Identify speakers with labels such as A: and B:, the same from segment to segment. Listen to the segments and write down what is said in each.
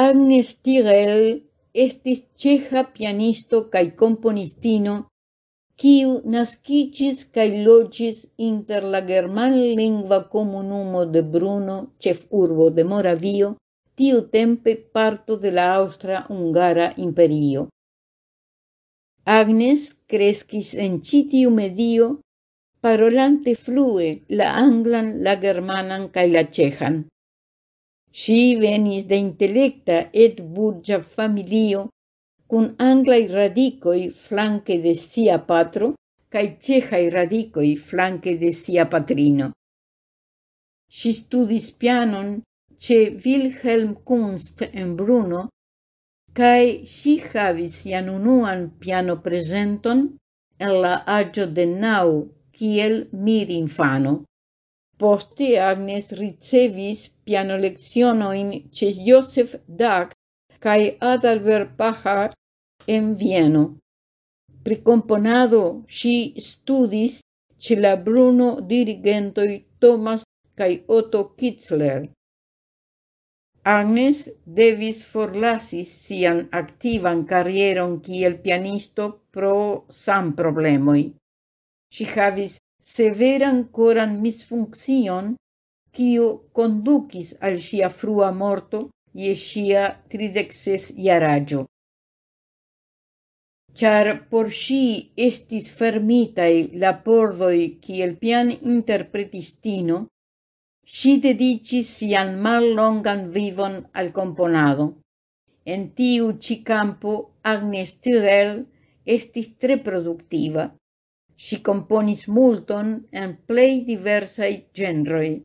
A: Agnes Tigel estis ĉeĥa pianisto kaj komponistino, kiu naskiĝis kaj loĝis inter la germanlingva komunumo de Bruno, ĉefurbo de Moravio, tiutempe parto de la Aŭstra-Hungara Imperio. Agnes creskis en ĉi medio, parolante flue la anglan, la germanan kaj la. Si venis de intelecta et burgia familio, cun anglai radicoi flanque de sia patro, cae cehai radicoi flanque de sia patrino. Si studis pianon ce Wilhelm Kunst en Bruno, cae si havis sian unuan piano presenton en la agio de nau kiel mir infano. Poste Agnes ricevis pianolezionojn ce Josef Dag cae Adalbert Pahar en Vieno. Pri componado si studis ce la Bruno dirigentoi Thomas cae Otto Kitzler. Agnes devis forlasis sian activan carrieron kiel pianisto pro sam problemoi. Si havis severan coran misfunction kiu conducis al sia frua morto ie sia tridekses jaraĝo. Char por si estis fermitaj la pordoj kiel pian interpretistino, si dedicis sian mal longan vivon al komponado. En tiu ci campo Agnes Tirel estis tre produktiva, si componis multon en plei diversai genroi.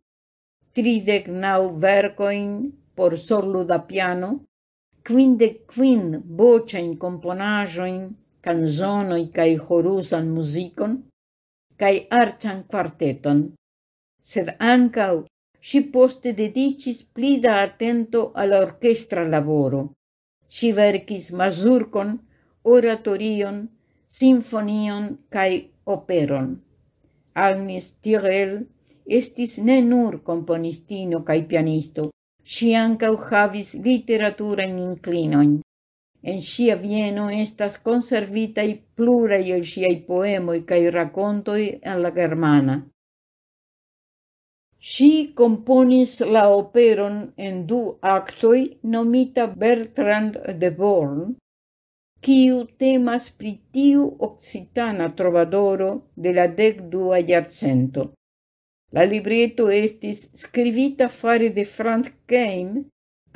A: Tridec nau vercoin por sorluda piano, kvindek kvin in componajoin canzonoi cae horusan muzikon, cae archan quarteton. Sed ancau si poste dedicis pli da atento al orchestra laboro. Si vercis mazurkon, oratorion, sinfonion cae operon. Agnes Tirel estis ne nur componistino cae pianisto, si ancau havis literaturajn inclinoin. En sia Vieno estas conservitai plurai el siai poemoi cae racontoi en la germana. Si componis la operon en du actoi nomita Bertrand de Born, quiu temas pri tiu occitana trovadoro de la decdua iarcento. La libreto estis scrivita fare de Franz Keim,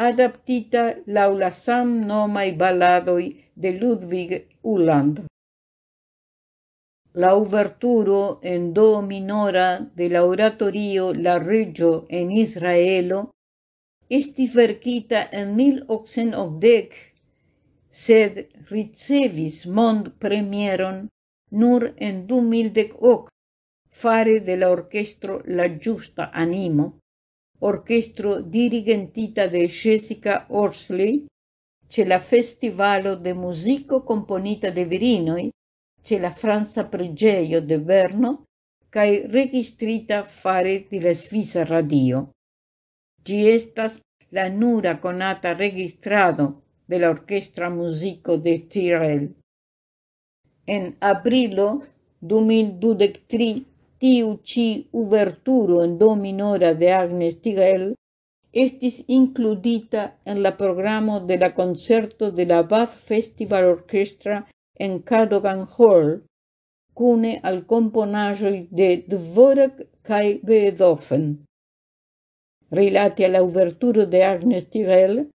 A: adaptita laula sam nomai balladoi de Ludwig Uhland. La uverturo en do minora de la oratorio La Reggio en Israelo estis verkita en 1880 sed ricevis mond premieron nur en du mildec hoc fare de la orchestro La Giusta Animo, orchestro dirigentita de Jessica Orsley, ce la festivalo de musico componita de virinoi, ce la Franza pregeio de Berno, cae registrita fare di la Svisa Radio. Gi estas la nura conata registrado de la Orchestra Musico de Tyrell. En abrilo 2023 tiu ci uverturo en do minora de Agnes Tigel estis includita en la programo de la concerto de la Bath Festival Orchestra en Cadogan Hall, cune al componajoi de Dvorak cae Beethoven. Rilati alla uverturo de Agnes Tigel,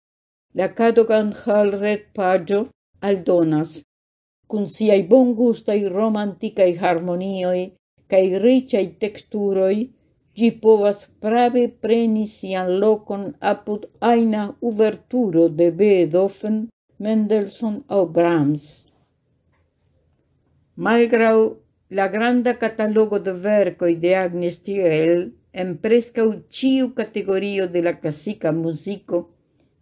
A: La Cadogan Hall retpaĝo aldonas, cun siai bon gustai romanticai harmonioi cae riĉaj texturoi, gi povas prave preni sian locon apud aina uverturo de Beethoven, Mendelssohn au Brahms. Malgrau la granda catalogo de vercoi de Agnes Thiel, en prescau ciu categorio de la classica musico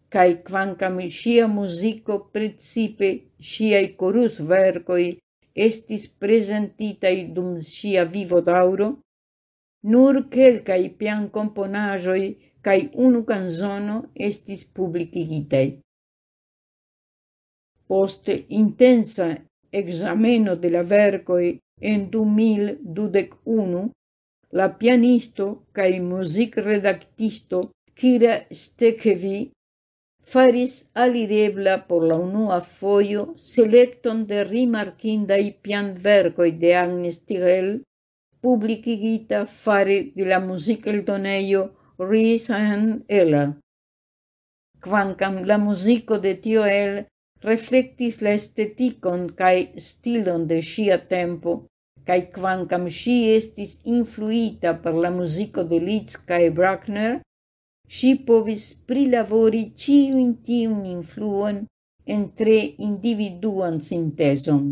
A: cae quancam sia musico principe siai corus vercoi estis presentitai dum sia vivo dauro, nur quelcae pian componajoi cae unu canzono estis publicigitei. Post intensa exameno de la vercoi en 2021, la pianisto cae music redactisto Kira Stekevi faris alirebla por la unua foio selecton de rimarkindaj pianverkoj de Agnes Tirel, publicigita fare de la muzikeldonejo Risan Ella. Quancam la musico de tio el reflectis la esteticon cae stilon de sia tempo, cae quancam si estis influita per la musico de Litz cae Bruckner, si povis prilavori ĉiujn tiun influon en tre individuan sintezon.